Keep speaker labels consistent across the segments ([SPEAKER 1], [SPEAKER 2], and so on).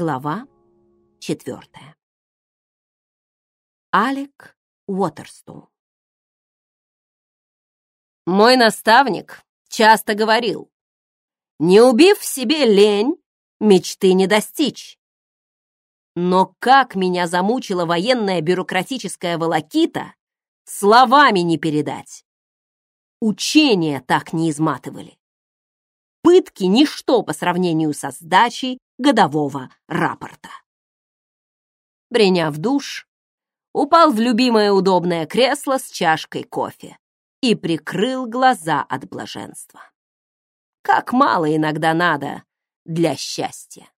[SPEAKER 1] Глава четвертая. Алек Уотерстоун. Мой наставник часто говорил, не убив в себе лень, мечты не достичь. Но как меня замучила военная бюрократическая волокита, словами не передать. Учения так не изматывали. Пытки — ничто по сравнению со сдачей годового рапорта. Приняв душ, упал в любимое удобное кресло с чашкой кофе и прикрыл глаза от блаженства. Как мало иногда надо для счастья.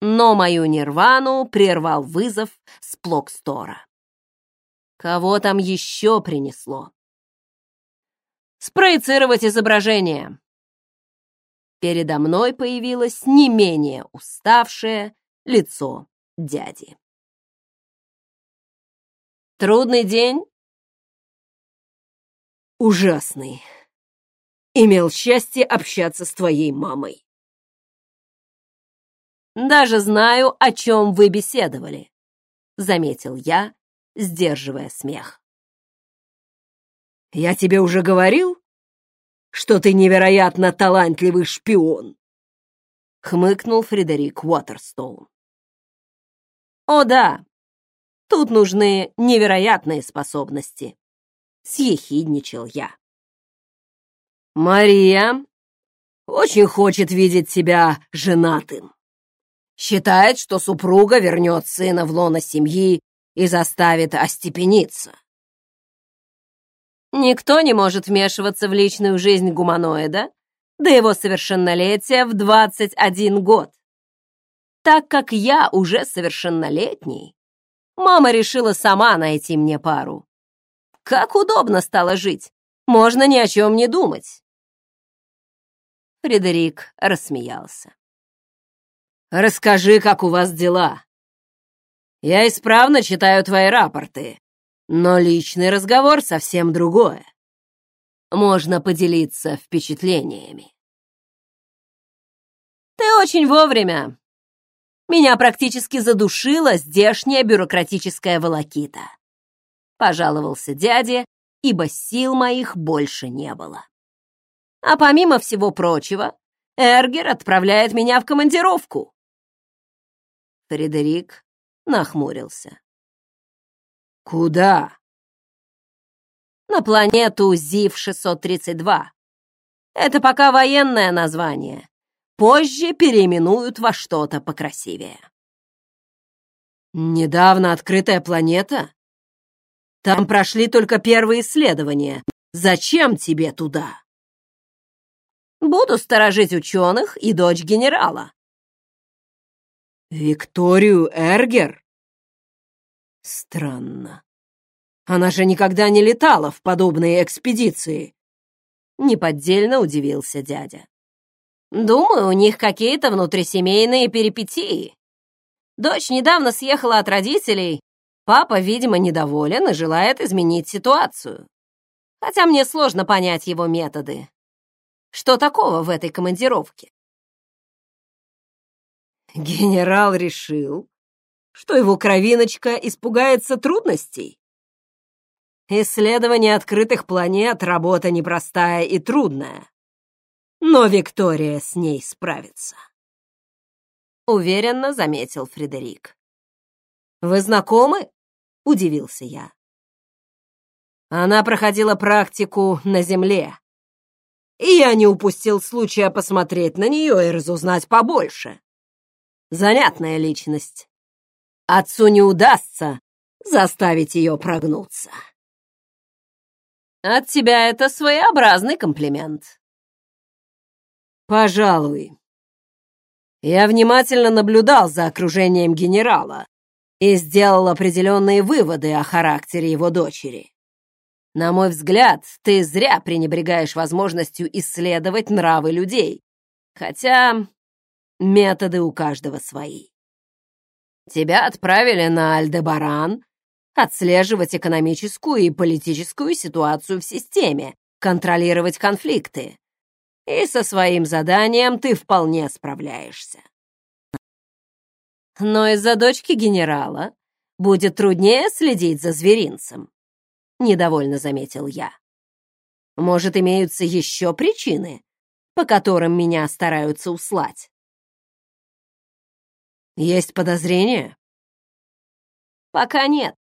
[SPEAKER 1] Но мою нирвану прервал вызов с Плокстора. Кого там еще принесло? Спроецировать изображение. Передо мной появилось не менее уставшее лицо дяди. Трудный день?
[SPEAKER 2] Ужасный. Имел счастье общаться с твоей мамой.
[SPEAKER 1] Даже знаю, о чем вы беседовали, заметил я, сдерживая смех.
[SPEAKER 2] Я тебе уже говорил, что ты невероятно талантливый шпион!» — хмыкнул Фредерик Уотерстоун.
[SPEAKER 1] «О да, тут нужны невероятные способности», — съехидничал я.
[SPEAKER 2] «Мария очень хочет видеть тебя женатым. Считает, что супруга вернет сына в лоно семьи и заставит остепениться.
[SPEAKER 1] Никто не может вмешиваться в личную жизнь гуманоида до его совершеннолетия в 21 год. Так как я уже совершеннолетний, мама решила сама найти мне пару. Как удобно стало жить, можно ни о чем не думать. Фредерик рассмеялся.
[SPEAKER 2] «Расскажи, как у вас дела. Я исправно читаю твои рапорты, но личный разговор совсем другое. Можно поделиться впечатлениями.
[SPEAKER 1] Ты очень вовремя. Меня практически задушила здешняя бюрократическая волокита. Пожаловался дяде, ибо сил моих больше не было. А помимо всего прочего, Эргер отправляет меня в командировку.
[SPEAKER 2] Фредерик нахмурился. «Куда?»
[SPEAKER 1] «На планету ЗИВ-632. Это пока военное название. Позже переименуют во что-то покрасивее».
[SPEAKER 2] «Недавно открытая планета? Там прошли только первые исследования. Зачем тебе туда?»
[SPEAKER 1] «Буду сторожить ученых и дочь генерала».
[SPEAKER 2] «Викторию Эргер?» Странно. Она же никогда не летала в подобные экспедиции.
[SPEAKER 1] Неподдельно удивился дядя. Думаю, у них какие-то внутрисемейные перипетии. Дочь недавно съехала от родителей. Папа, видимо, недоволен и желает изменить ситуацию. Хотя мне сложно понять его методы. Что такого в этой командировке?
[SPEAKER 2] Генерал решил, что его кровиночка испугается трудностей? Исследование открытых планет — работа непростая и трудная. Но Виктория с ней справится.
[SPEAKER 1] Уверенно заметил Фредерик.
[SPEAKER 2] «Вы знакомы?» — удивился я. Она проходила практику на Земле. И я не упустил случая посмотреть на нее и разузнать побольше. Занятная личность. Отцу не удастся заставить ее прогнуться.
[SPEAKER 1] От тебя это своеобразный комплимент.
[SPEAKER 2] Пожалуй. Я внимательно наблюдал за окружением генерала и сделал определенные выводы о характере его дочери. На мой взгляд, ты зря пренебрегаешь возможностью исследовать нравы людей, хотя методы у каждого свои. Тебя отправили на Альдебаран отслеживать экономическую и политическую ситуацию в системе, контролировать конфликты. И со своим заданием ты вполне справляешься.
[SPEAKER 1] Но из-за дочки генерала будет труднее следить за зверинцем, недовольно заметил я. Может, имеются еще причины, по которым меня стараются услать? Есть подозрения? Пока нет.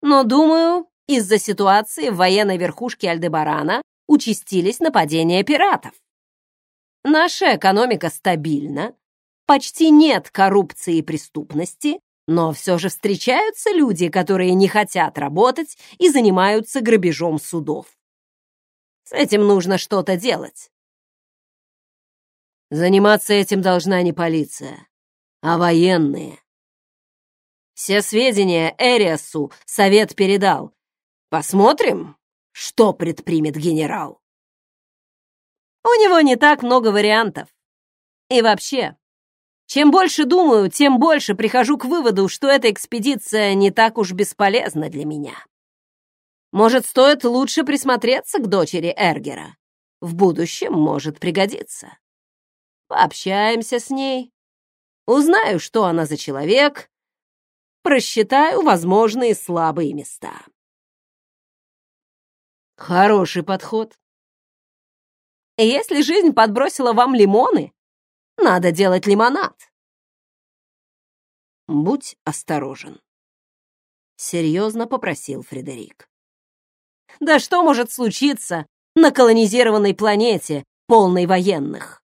[SPEAKER 1] Но, думаю, из-за ситуации в военной верхушке Альдебарана участились нападения пиратов. Наша экономика стабильна, почти нет коррупции и преступности, но все же встречаются люди, которые не хотят работать и занимаются грабежом судов. С этим нужно что-то делать. Заниматься этим должна не полиция, а военные. Все сведения Эриасу совет передал. Посмотрим, что предпримет генерал. У него не так много вариантов. И вообще, чем больше думаю, тем больше прихожу к выводу, что эта экспедиция не так уж бесполезна для меня. Может, стоит лучше присмотреться к дочери Эргера? В будущем может пригодиться. Пообщаемся с ней, узнаю, что она за человек, просчитаю возможные слабые места. Хороший подход. Если жизнь подбросила вам лимоны, надо делать лимонад. Будь осторожен. Серьезно попросил Фредерик. Да что может случиться на колонизированной планете, полной военных?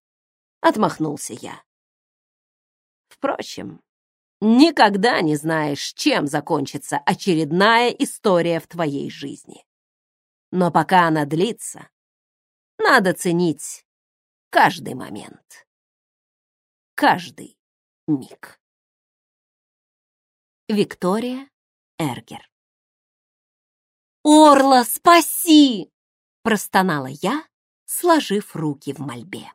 [SPEAKER 1] Отмахнулся я. Впрочем, никогда не знаешь, чем закончится очередная история в твоей жизни. Но пока она длится, надо ценить каждый момент. Каждый миг. Виктория Эргер «Орла, спаси!» — простонала я, сложив руки в мольбе.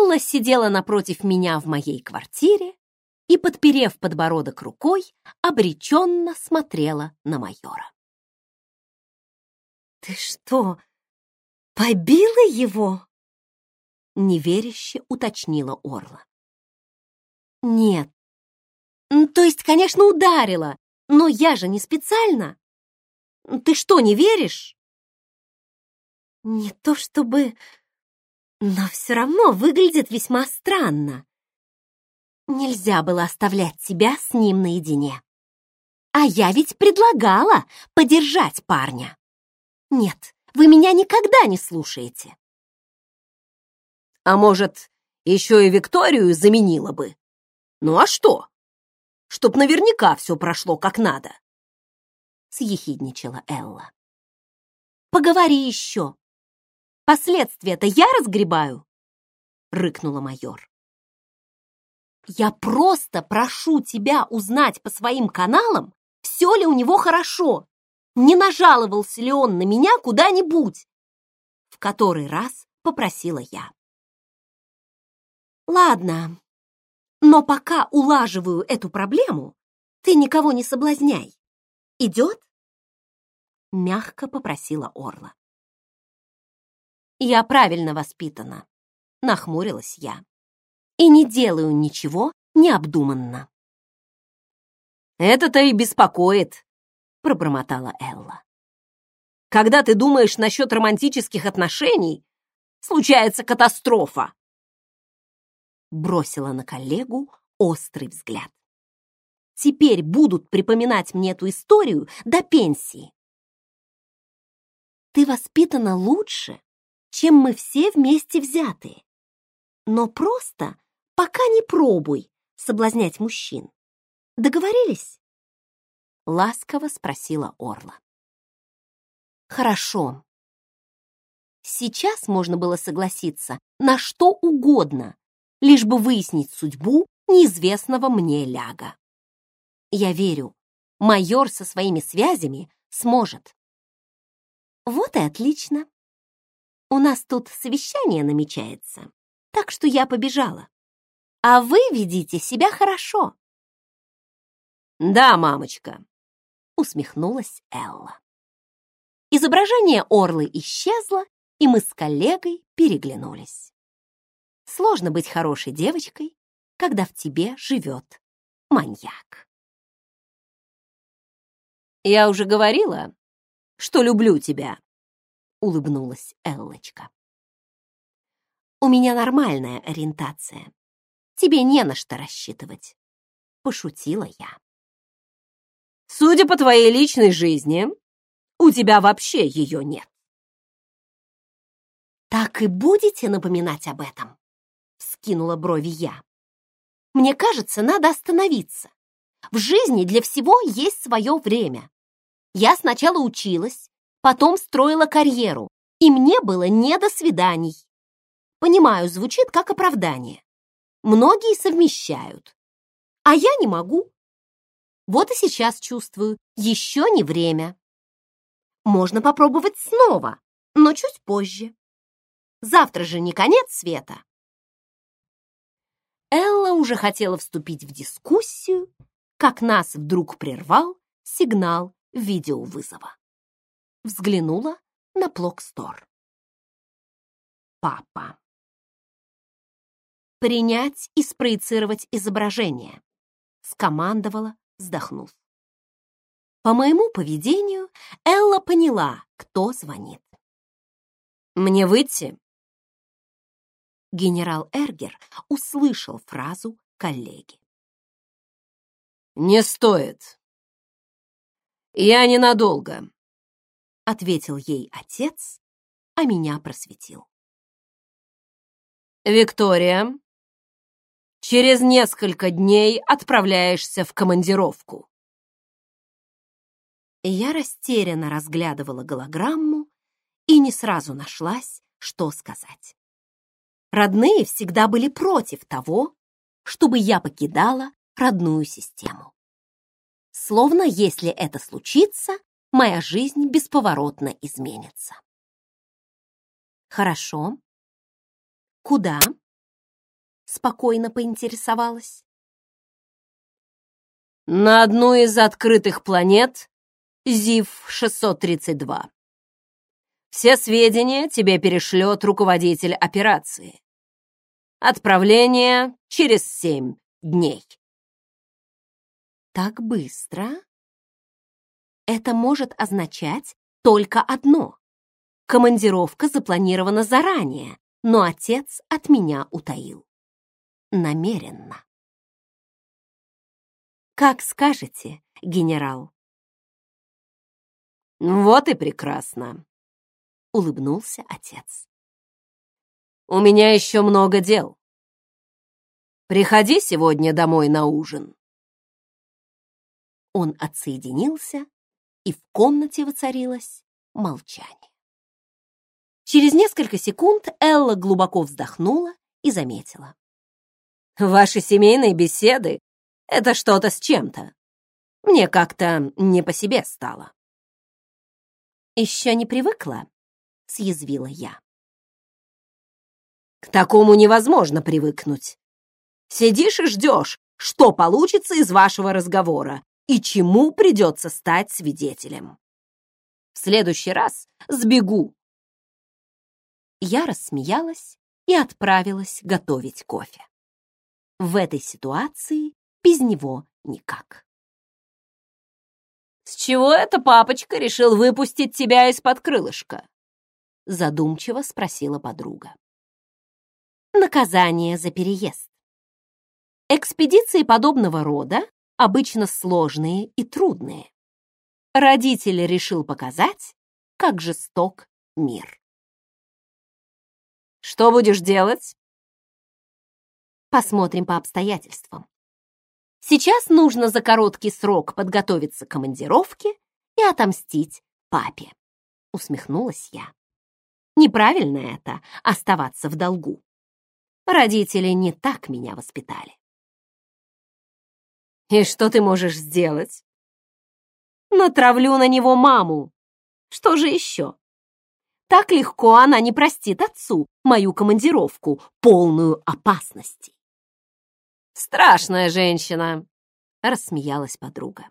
[SPEAKER 1] Элла сидела напротив меня в моей квартире и, подперев подбородок рукой, обреченно смотрела на майора.
[SPEAKER 3] «Ты что, побила его?»
[SPEAKER 1] Неверяще уточнила Орла.
[SPEAKER 3] «Нет. То есть, конечно, ударила, но я же не специально. Ты что, не веришь?» «Не то чтобы... Но все равно выглядит весьма странно. Нельзя было оставлять тебя с ним наедине. А я ведь предлагала подержать парня. Нет, вы меня никогда не слушаете.
[SPEAKER 1] А может, еще и Викторию заменила бы? Ну а что? Чтоб наверняка все прошло как надо. Съехидничала Элла.
[SPEAKER 3] Поговори еще. Последствия-то я разгребаю, рыкнула майор. Я просто прошу тебя узнать по своим каналам, все ли у него хорошо, не нажаловался ли он на меня куда-нибудь. В который раз попросила я. Ладно, но пока улаживаю эту проблему, ты никого не соблазняй. Идет? Мягко попросила Орла. Я правильно воспитана, нахмурилась я и не делаю ничего необдуманно.
[SPEAKER 1] «Это-то и беспокоит», — пробормотала Элла. «Когда ты думаешь насчет романтических отношений, случается катастрофа!» Бросила на коллегу острый взгляд. «Теперь будут припоминать мне эту историю до пенсии».
[SPEAKER 3] «Ты воспитана лучше, чем мы все вместе взятые, но просто пока не пробуй соблазнять мужчин. Договорились?» Ласково спросила Орла. «Хорошо. Сейчас можно было согласиться на что угодно, лишь бы выяснить судьбу неизвестного мне ляга. Я верю, майор со своими связями сможет. Вот и отлично. У нас тут совещание намечается, так что я побежала а вы ведите себя хорошо».
[SPEAKER 1] «Да, мамочка», — усмехнулась Элла.
[SPEAKER 3] Изображение Орлы исчезло, и мы с коллегой переглянулись. Сложно быть хорошей девочкой, когда в тебе живет маньяк.
[SPEAKER 1] «Я уже говорила, что люблю тебя», — улыбнулась Эллочка.
[SPEAKER 3] «У меня нормальная ориентация. Тебе не на что рассчитывать», — пошутила я.
[SPEAKER 1] «Судя по твоей личной жизни, у тебя вообще ее нет».
[SPEAKER 3] «Так и будете напоминать об этом?» — скинула брови я. «Мне кажется, надо остановиться. В жизни для всего есть свое время. Я сначала училась, потом строила карьеру, и мне было не до свиданий. Понимаю, звучит как оправдание. Многие совмещают, а я не могу. Вот и сейчас чувствую, еще не время. Можно попробовать снова, но чуть позже. Завтра же не конец света. Элла уже хотела вступить в дискуссию, как нас вдруг прервал сигнал видеовызова. Взглянула на Плокстор. Папа. «Принять и спроецировать изображение», — скомандовала, вздохнув. По моему поведению Элла поняла, кто звонит.
[SPEAKER 1] «Мне выйти?»
[SPEAKER 3] Генерал Эргер услышал фразу коллеги.
[SPEAKER 1] «Не стоит. Я ненадолго», —
[SPEAKER 3] ответил ей отец, а меня просветил.
[SPEAKER 1] «Виктория, через несколько дней отправляешься в командировку».
[SPEAKER 3] Я растерянно разглядывала голограмму и не сразу нашлась, что сказать. Родные всегда были против того, чтобы я покидала родную систему. Словно если это случится, моя жизнь бесповоротно изменится. Хорошо. Куда? Спокойно поинтересовалась.
[SPEAKER 1] На одну из открытых планет ЗИФ-632. Все сведения тебе перешлет руководитель операции. Отправление через семь дней.
[SPEAKER 3] Так быстро? Это может означать только одно. Командировка запланирована заранее, но отец от меня утаил. Намеренно. Как скажете, генерал.
[SPEAKER 1] Вот и прекрасно.
[SPEAKER 3] — улыбнулся отец.
[SPEAKER 1] «У меня еще много дел. Приходи сегодня домой на ужин».
[SPEAKER 3] Он отсоединился, и в комнате воцарилось молчание. Через несколько секунд Элла глубоко вздохнула и заметила.
[SPEAKER 1] «Ваши семейные беседы — это что-то с чем-то. Мне как-то не по себе стало».
[SPEAKER 3] «Еще не привыкла?» — съязвила я.
[SPEAKER 1] «К такому невозможно привыкнуть. Сидишь и ждешь, что получится из вашего разговора и чему придется стать свидетелем. В следующий раз сбегу».
[SPEAKER 3] Я рассмеялась и отправилась готовить кофе. В этой ситуации без него никак.
[SPEAKER 1] «С чего это папочка решил выпустить тебя из-под крылышка?»
[SPEAKER 3] задумчиво спросила подруга. Наказание за переезд. Экспедиции подобного рода обычно сложные и трудные. Родитель решил показать, как жесток мир.
[SPEAKER 1] Что будешь делать?
[SPEAKER 3] Посмотрим по обстоятельствам. Сейчас нужно за короткий срок подготовиться к командировке и отомстить папе. Усмехнулась я. Неправильно это — оставаться в долгу. Родители не так меня воспитали.
[SPEAKER 1] И что ты можешь сделать?
[SPEAKER 3] Натравлю на него маму. Что же еще? Так легко она не простит отцу мою командировку, полную опасностей.
[SPEAKER 1] Страшная женщина, рассмеялась подруга.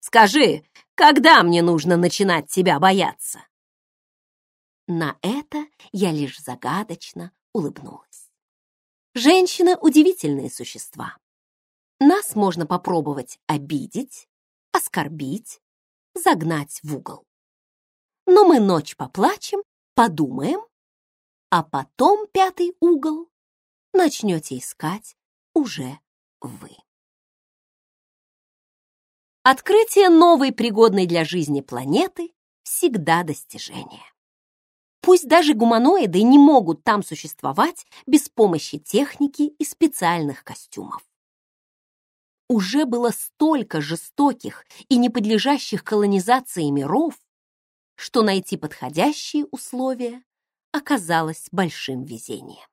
[SPEAKER 1] Скажи, когда мне нужно начинать тебя бояться?
[SPEAKER 3] На это я лишь загадочно улыбнулась. Женщины — удивительные существа. Нас можно попробовать обидеть, оскорбить, загнать в угол. Но мы ночь поплачем, подумаем, а потом пятый угол начнете искать уже вы. Открытие новой пригодной для жизни планеты всегда достижение. Пусть даже гуманоиды не могут там существовать без помощи техники и специальных костюмов. Уже было столько жестоких и не подлежащих колонизации миров, что найти подходящие условия оказалось большим везением.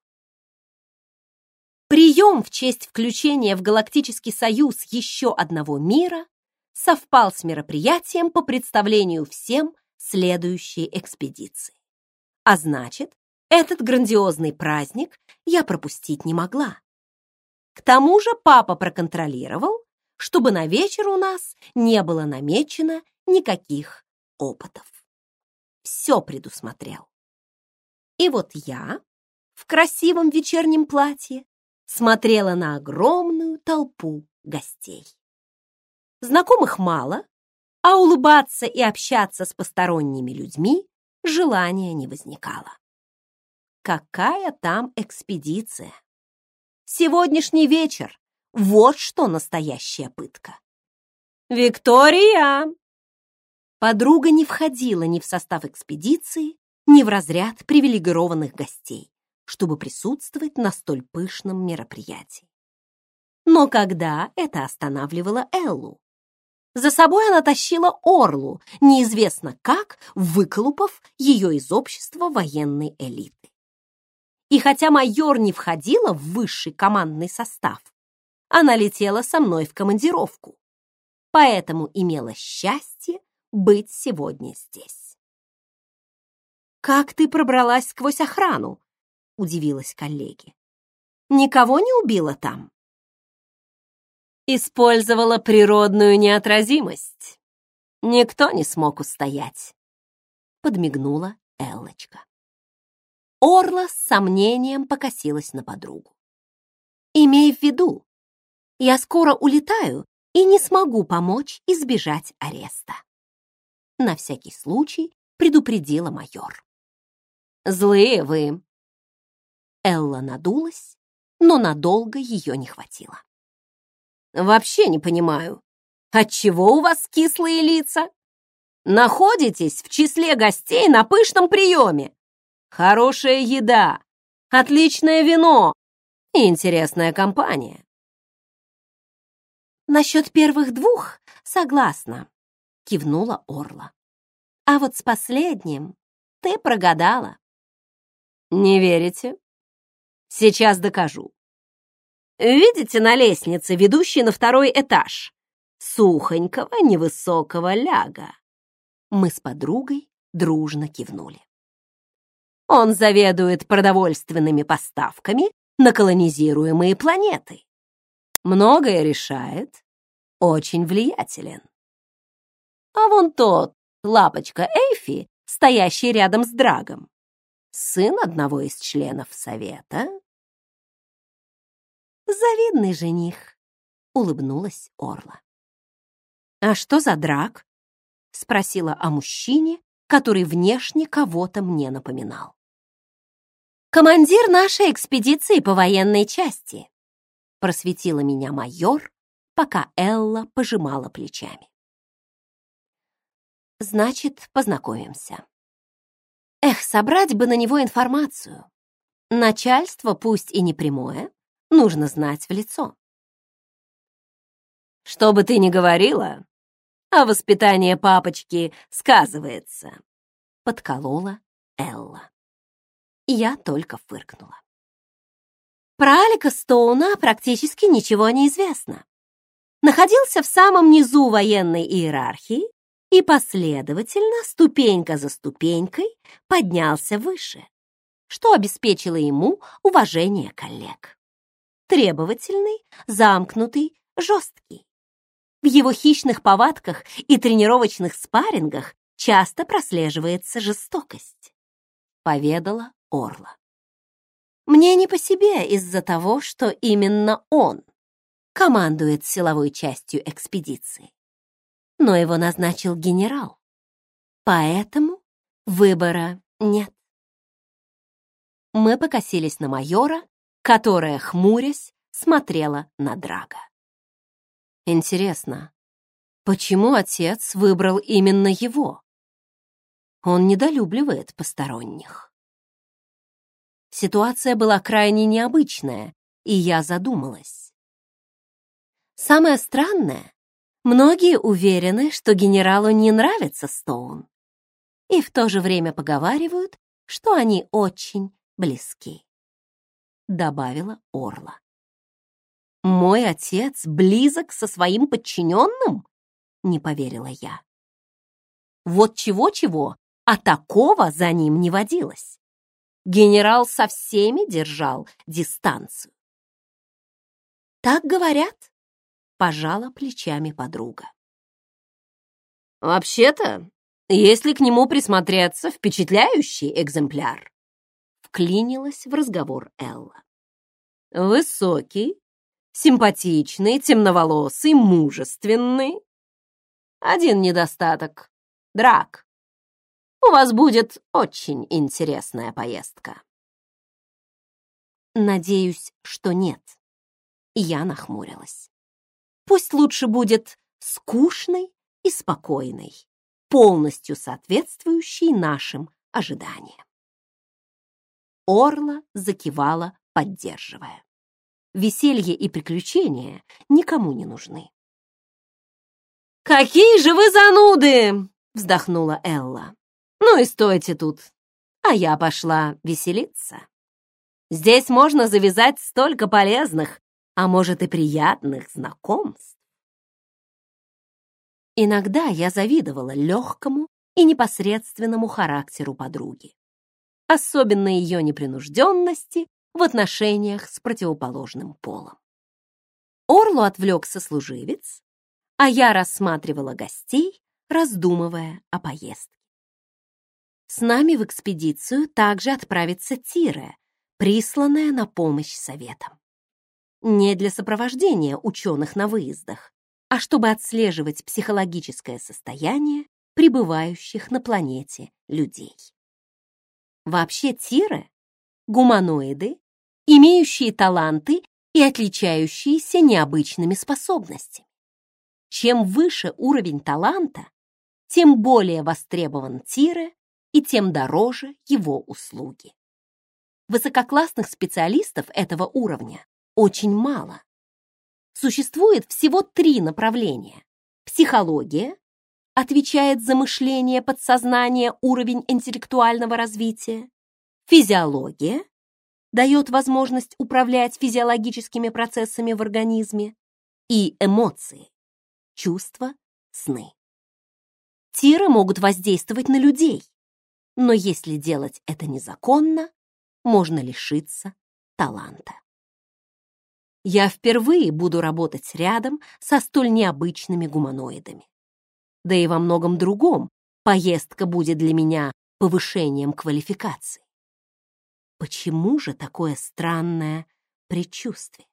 [SPEAKER 3] Прием в честь включения в Галактический Союз еще одного мира совпал с мероприятием по представлению всем следующей экспедиции. А значит, этот грандиозный праздник я пропустить не могла. К тому же папа проконтролировал, чтобы на вечер у нас не было намечено никаких опытов. Все предусмотрел. И вот я в красивом вечернем платье смотрела на огромную толпу гостей. Знакомых мало, а улыбаться и общаться с посторонними людьми желания не возникало. Какая там экспедиция? Сегодняшний вечер — вот что настоящая пытка. «Виктория!» Подруга не входила ни в состав экспедиции, ни в разряд привилегированных гостей, чтобы присутствовать на столь пышном мероприятии. Но когда это останавливало Эллу? За собой она тащила Орлу, неизвестно как, выколупав ее из общества военной элиты. И хотя майор не входила в высший командный состав, она летела со мной в командировку, поэтому имела счастье быть сегодня здесь. «Как ты пробралась сквозь охрану?» — удивилась коллеги. «Никого не убила там?» использовала природную неотразимость. Никто не смог устоять. Подмигнула Эллочка. Орла с сомнением покосилась на подругу. «Имей в виду, я скоро улетаю и не смогу помочь избежать ареста». На всякий случай предупредила майор. «Злые вы!» Элла надулась, но надолго ее не хватило. Вообще не понимаю, отчего у вас кислые лица? Находитесь в числе гостей на пышном приеме. Хорошая еда, отличное вино и интересная компания. Насчет первых двух согласна, кивнула Орла. А вот с последним ты прогадала. Не верите? Сейчас докажу. Видите на лестнице, ведущей на второй этаж? Сухонького невысокого ляга. Мы с подругой дружно кивнули. Он заведует продовольственными поставками на колонизируемые планеты. Многое решает, очень влиятелен. А вон тот, лапочка Эйфи, стоящий рядом с Драгом, сын одного из членов Совета, Завидный жених, улыбнулась Орла. А что за драк? спросила о мужчине, который внешне кого-то мне напоминал. Командир нашей экспедиции по военной части, просветила меня майор, пока Элла пожимала плечами. Значит, познакомимся. Эх, собрать бы на него информацию. Начальство, пусть и не прямое, нужно знать в лицо. Что бы ты ни говорила, а воспитание папочки сказывается, подколола Элла. Я только фыркнула. Про Алика Стоуна практически ничего не известно. Находился в самом низу военной иерархии и последовательно, ступенька за ступенькой, поднялся выше, что обеспечило ему уважение коллег требовательный, замкнутый, жесткий. В его хищных повадках и тренировочных спаррингах часто прослеживается жестокость, поведала Орла. Мне не по себе из-за того, что именно он командует силовой частью экспедиции. Но его назначил генерал. Поэтому выбора нет. Мы покосились на майора, которая, хмурясь, смотрела на Драга.
[SPEAKER 2] Интересно, почему отец выбрал именно его? Он недолюбливает посторонних. Ситуация была крайне необычная, и я задумалась.
[SPEAKER 3] Самое странное, многие уверены, что генералу не нравится Стоун, и в то же время поговаривают, что они очень близки, добавила Орла.
[SPEAKER 1] Мой отец близок со своим подчиненным? Не поверила я. Вот чего-чего, а такого за ним не водилось. Генерал со всеми держал дистанцию.
[SPEAKER 3] Так говорят, пожала плечами подруга.
[SPEAKER 1] Вообще-то, если к нему присмотреться, впечатляющий экземпляр. Вклинилась в разговор Элла. Высокий, симпатичный, темноволосый, мужественный. Один недостаток — драк. У вас будет очень интересная поездка.
[SPEAKER 3] Надеюсь, что нет. Я нахмурилась. Пусть лучше будет скучной и спокойной, полностью соответствующей нашим ожиданиям. Орла закивала, поддерживая. Веселье и приключения никому не нужны.
[SPEAKER 1] «Какие же вы зануды!» — вздохнула Элла. Ну и стойте тут. А я пошла веселиться. Здесь можно завязать столько полезных, а может и приятных знакомств.
[SPEAKER 3] Иногда я завидовала легкому и непосредственному характеру подруги. Особенно ее непринужденности в отношениях с противоположным полом. Орлу отвлекся служивец, а я рассматривала гостей, раздумывая о поездке. С нами в экспедицию также отправится Тира, присланная на помощь советам. Не для сопровождения ученых на выездах, а чтобы отслеживать психологическое состояние пребывающих на планете людей. Вообще Тиры — гуманоиды, имеющие таланты и отличающиеся необычными способностями. Чем выше уровень таланта, тем более востребован Тире и тем дороже его услуги. Высококлассных специалистов этого уровня очень мало. Существует всего три направления. Психология отвечает за мышление, подсознание, уровень интеллектуального развития. Физиология дает возможность управлять физиологическими процессами в организме. И эмоции, чувства, сны. Тиры могут воздействовать на людей, но если делать это незаконно, можно лишиться таланта. Я впервые буду работать рядом со столь необычными гуманоидами. Да и во многом другом поездка будет для меня повышением квалификации. Почему же такое странное предчувствие?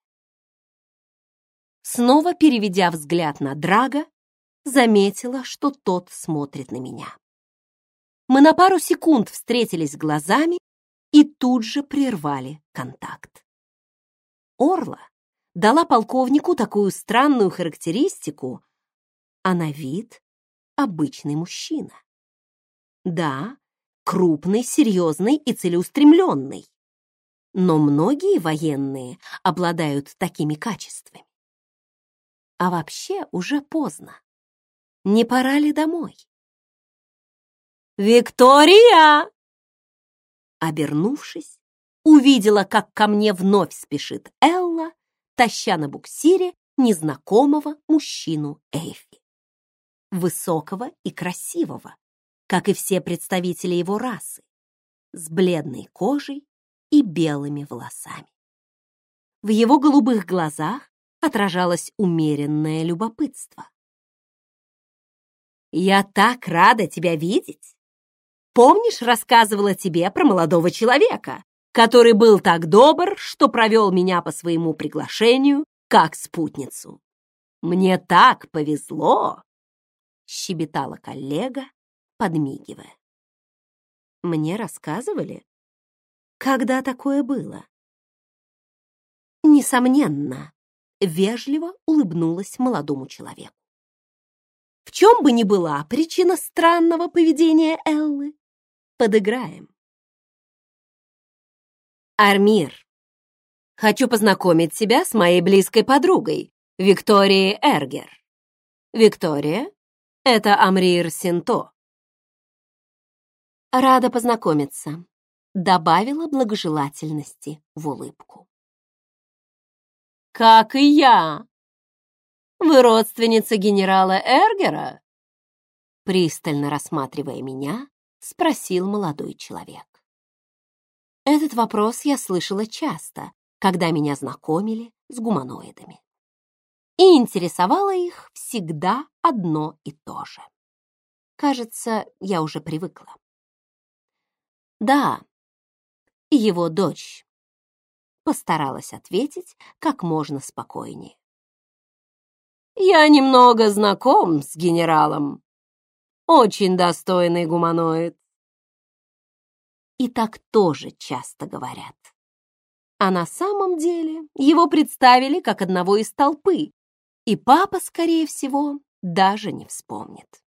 [SPEAKER 3] Снова переведя взгляд на Драга, заметила, что тот смотрит на меня. Мы на пару секунд встретились глазами и тут же прервали контакт. Орла дала полковнику такую странную характеристику, а на вид обычный мужчина. Да, крупный, серьезный и целеустремленный. Но многие военные обладают такими качествами. А вообще уже поздно. Не пора ли домой?
[SPEAKER 1] «Виктория!»
[SPEAKER 3] Обернувшись, увидела, как ко мне вновь спешит Элла, таща на буксире незнакомого мужчину Эйфи. Высокого и красивого, как и все представители его расы, с бледной кожей и белыми волосами. В его голубых глазах отражалось умеренное любопытство.
[SPEAKER 1] «Я так рада тебя видеть!» Помнишь, рассказывала тебе про молодого человека, который был так добр, что провел меня по своему приглашению как спутницу. Мне так повезло!» — щебетала коллега, подмигивая. Мне рассказывали, когда такое было. Несомненно, вежливо улыбнулась молодому человеку. В чем бы ни была причина странного поведения Эллы, подыграем. Армир, хочу познакомить тебя с моей близкой подругой, Викторией Эргер. Виктория — это Амрир Синто. Рада познакомиться, добавила благожелательности в улыбку. Как и я. Вы родственница генерала Эргера? Пристально рассматривая меня, спросил молодой человек. Этот вопрос я слышала часто, когда меня знакомили с гуманоидами. И интересовало их всегда одно и то же. Кажется, я уже привыкла. Да, его дочь. Постаралась ответить как можно спокойнее. Я немного знаком с генералом. Очень достойный гуманоид. И так тоже часто говорят. А на самом деле его представили как одного из толпы, и папа, скорее всего, даже не вспомнит.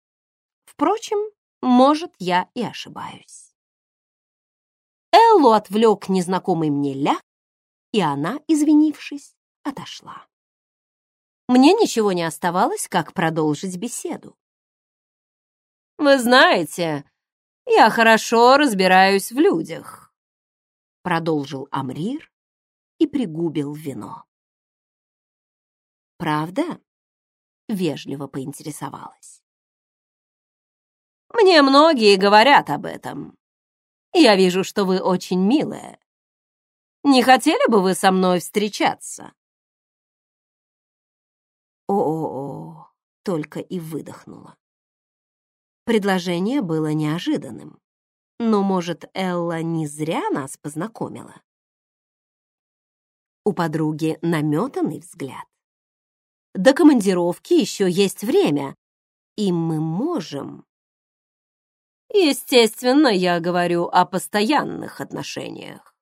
[SPEAKER 1] Впрочем, может, я и ошибаюсь. Эллу отвлек незнакомый мне ляг, и она, извинившись, отошла. Мне ничего не оставалось, как продолжить беседу. «Вы знаете, я хорошо разбираюсь в людях», — продолжил Амрир и пригубил вино. «Правда?» — вежливо поинтересовалась. «Мне многие говорят об этом. Я вижу, что вы очень милая. Не хотели бы вы со мной встречаться?» О-о-о, только и выдохнула. Предложение было неожиданным. Но, может, Элла не зря нас познакомила? У подруги наметанный взгляд. До командировки еще есть время, и мы можем... Естественно, я говорю о постоянных отношениях.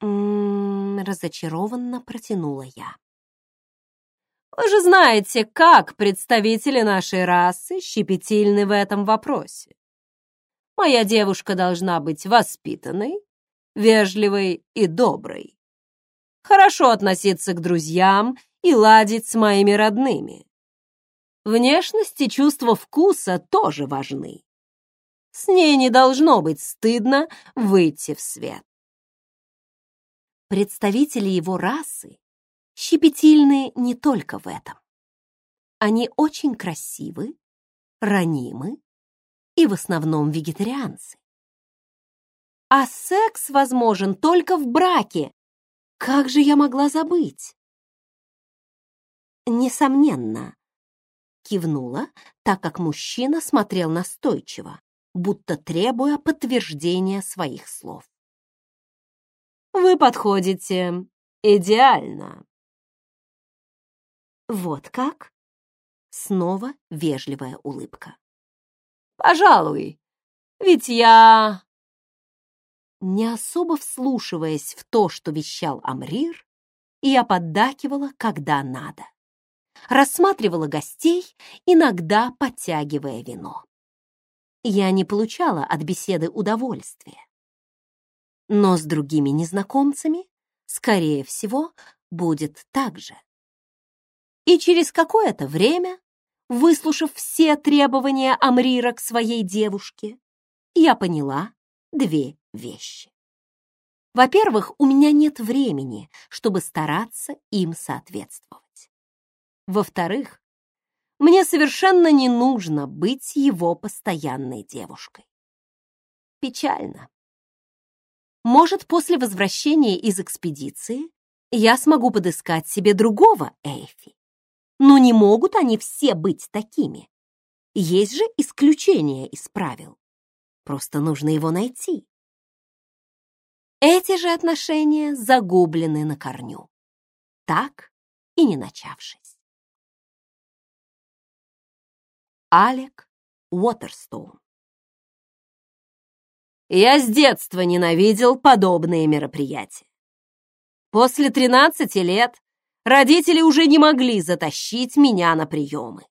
[SPEAKER 1] М -м, разочарованно протянула я. Вы же знаете, как представители нашей расы щепетильны в этом вопросе. Моя девушка должна быть воспитанной, вежливой и доброй. Хорошо относиться к друзьям и ладить с моими родными. Внешность и чувство вкуса тоже важны. С ней не должно быть стыдно выйти в свет. Представители его расы щепетильны не только в этом. Они очень красивы, ранимы и в основном вегетарианцы. А секс возможен только в браке. Как же я могла забыть? Несомненно, кивнула, так как мужчина смотрел настойчиво, будто требуя подтверждения своих слов. Вы подходите идеально. Вот как? Снова вежливая улыбка. Пожалуй, ведь я... Не особо вслушиваясь в то, что вещал Амрир, я поддакивала, когда надо рассматривала гостей, иногда подтягивая вино. Я не получала от беседы удовольствия. Но с другими незнакомцами, скорее всего, будет так же. И через какое-то время, выслушав все требования Амрира к своей девушке, я поняла две вещи. Во-первых, у меня нет времени, чтобы стараться им соответствовать. Во-вторых, мне совершенно не нужно быть его постоянной девушкой. Печально. Может, после возвращения из экспедиции я смогу подыскать себе другого Эйфи. Но не могут они все быть такими. Есть же исключения из правил. Просто нужно его найти.
[SPEAKER 3] Эти же отношения загублены на корню, так и не начавшись. Алек Уотерстоун
[SPEAKER 1] Я с детства ненавидел подобные мероприятия. После 13 лет родители уже не могли затащить меня на приемы.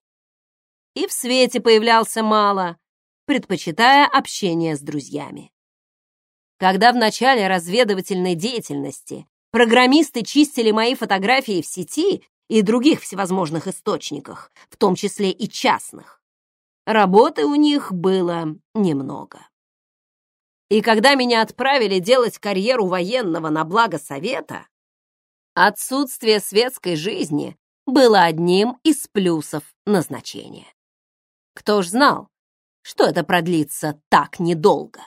[SPEAKER 1] И в свете появлялся мало, предпочитая общение с друзьями. Когда в начале разведывательной деятельности программисты чистили мои фотографии в сети и других всевозможных источниках, в том числе и частных, работы у них было немного. И когда меня отправили делать карьеру военного на благо Совета, отсутствие светской жизни было одним из плюсов назначения. Кто ж знал, что это продлится так недолго?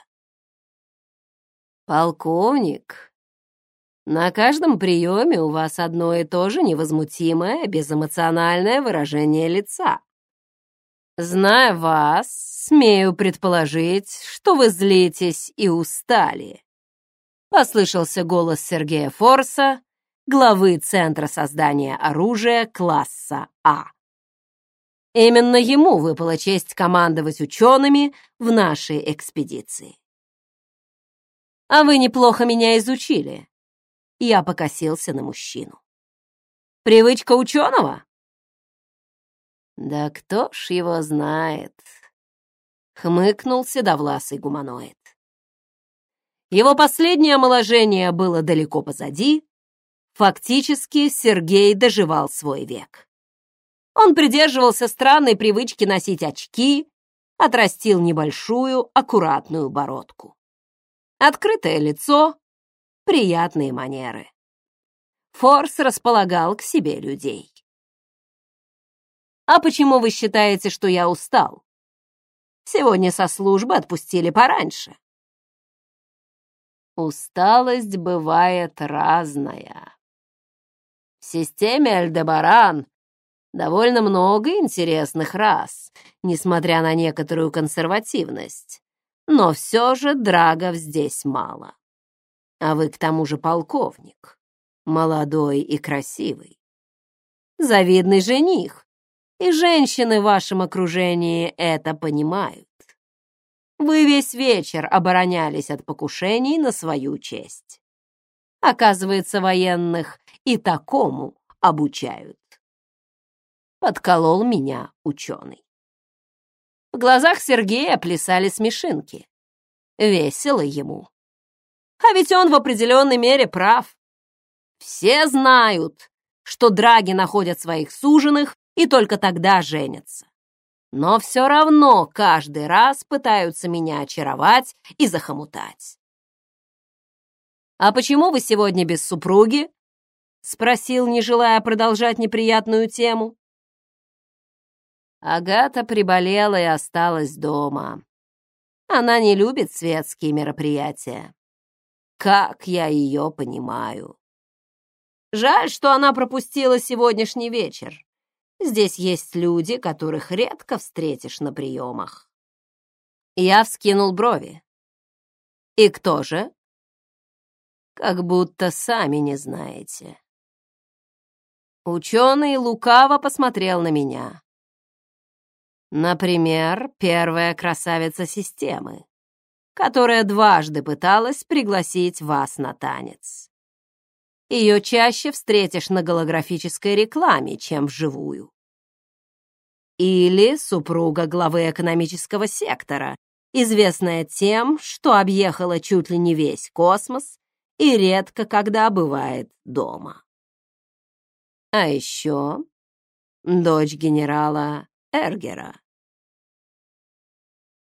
[SPEAKER 1] Полковник, на каждом приеме у вас одно и то же невозмутимое, безэмоциональное выражение лица. Зная вас, смею предположить, что вы злитесь и устали. Послышался голос Сергея Форса, главы Центра создания оружия класса А. Именно ему выпала честь командовать учеными в нашей экспедиции. А вы неплохо меня изучили. Я покосился на мужчину. Привычка ученого? Да кто ж его знает? Хмыкнул седовласый гуманоид. Его последнее омоложение было далеко позади. Фактически Сергей доживал свой век. Он придерживался странной привычки носить очки, отрастил небольшую, аккуратную бородку. Открытое лицо, приятные манеры. Форс располагал к себе людей. «А почему вы считаете, что я устал? Сегодня со службы отпустили пораньше». Усталость бывает разная. В системе Альдебаран довольно много интересных рас, несмотря на некоторую консервативность. Но все же драгов здесь мало. А вы к тому же полковник, молодой и красивый. Завидный жених, и женщины в вашем окружении это понимают. Вы весь вечер оборонялись от покушений на свою честь. Оказывается, военных и такому обучают подколол меня ученый. В глазах Сергея плясали смешинки. Весело ему. А ведь он в определенной мере прав. Все знают, что драги находят своих суженых и только тогда женятся. Но все равно каждый раз пытаются меня очаровать и захомутать. «А почему вы сегодня без супруги?» — спросил, не желая продолжать неприятную тему. Агата приболела и осталась дома. Она не любит светские мероприятия. Как я ее понимаю. Жаль, что она пропустила сегодняшний вечер. Здесь есть люди, которых редко встретишь на приемах. Я вскинул брови. И кто же? Как будто сами не знаете. Ученый лукаво посмотрел на меня. Например, первая красавица системы, которая дважды пыталась пригласить вас на танец. Ее чаще встретишь на голографической рекламе, чем вживую. Или супруга главы экономического сектора, известная тем, что объехала чуть ли не весь космос и редко когда бывает дома. А еще дочь генерала Эргера.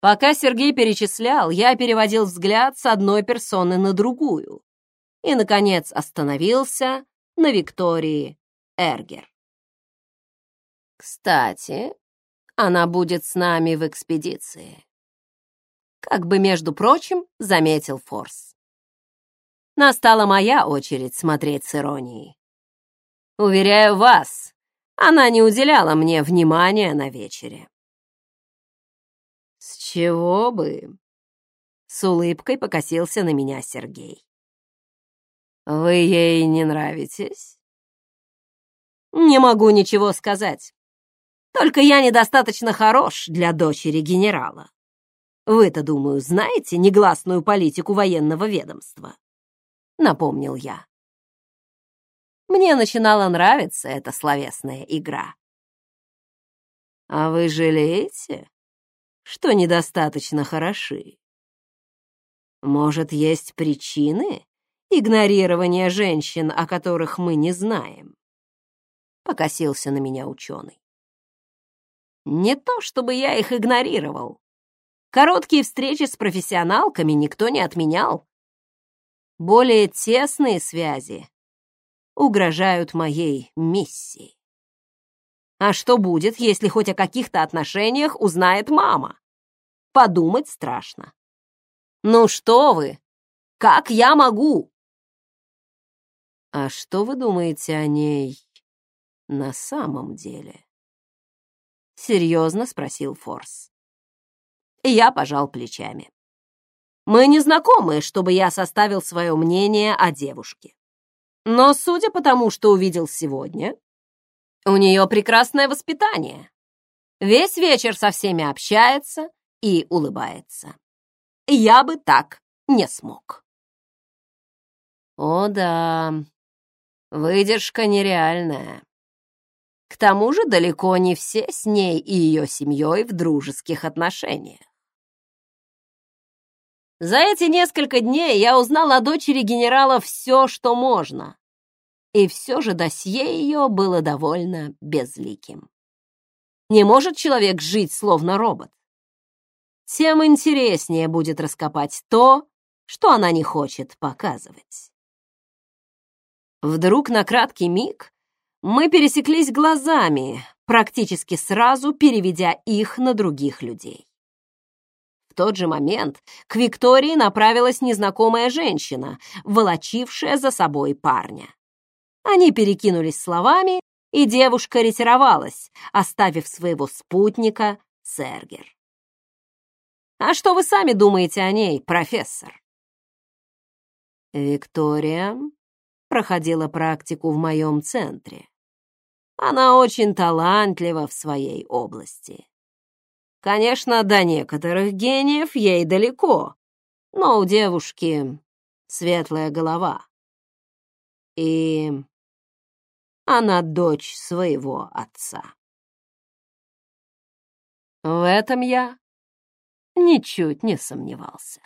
[SPEAKER 1] Пока Сергей перечислял, я переводил взгляд с одной персоны на другую и, наконец, остановился на Виктории Эргер. Кстати, она будет с нами в экспедиции. Как бы, между прочим, заметил Форс. Настала моя очередь смотреть с иронией. Уверяю вас, она не уделяла мне внимания на вечере. «С чего бы?» С улыбкой покосился на меня Сергей.
[SPEAKER 2] Вы ей не нравитесь?
[SPEAKER 1] Не могу ничего сказать. Только я недостаточно хорош для дочери генерала. Вы-то, думаю, знаете негласную политику военного ведомства? Напомнил я. Мне начинала нравиться эта словесная игра.
[SPEAKER 2] А вы жалеете, что недостаточно хороши? Может, есть причины игнорирования женщин, о которых мы не знаем? Покосился на меня ученый.
[SPEAKER 1] Не то, чтобы я их игнорировал. Короткие встречи с профессионалками никто не отменял. Более тесные связи угрожают моей миссии. А что будет, если хоть о каких-то отношениях узнает мама? Подумать страшно. Ну что вы? Как я могу?
[SPEAKER 2] А что вы думаете о ней на самом деле? Серьезно спросил Форс.
[SPEAKER 1] Я пожал плечами. Мы не знакомы, чтобы я составил свое мнение о девушке. Но судя по тому, что увидел сегодня, у нее прекрасное воспитание. Весь вечер со всеми общается и улыбается. Я бы так не смог.
[SPEAKER 2] О да, выдержка нереальная.
[SPEAKER 1] К тому же далеко не все с ней и ее семьей в дружеских отношениях. За эти несколько дней я узнал о дочери генерала все, что можно. И все же досье ее было довольно безликим. Не может человек жить словно робот. Тем интереснее будет раскопать то, что она не хочет показывать. Вдруг на краткий миг мы пересеклись глазами, практически сразу переведя их на других людей тот же момент к Виктории направилась незнакомая женщина, волочившая за собой парня. Они перекинулись словами, и девушка ретировалась, оставив своего спутника Сергер. «А что вы сами думаете о ней, профессор?»
[SPEAKER 2] «Виктория проходила практику в моем центре. Она очень талантлива в своей области. Конечно, до некоторых гениев ей далеко, но у девушки светлая голова. И она дочь своего отца.
[SPEAKER 1] В этом я ничуть не сомневался.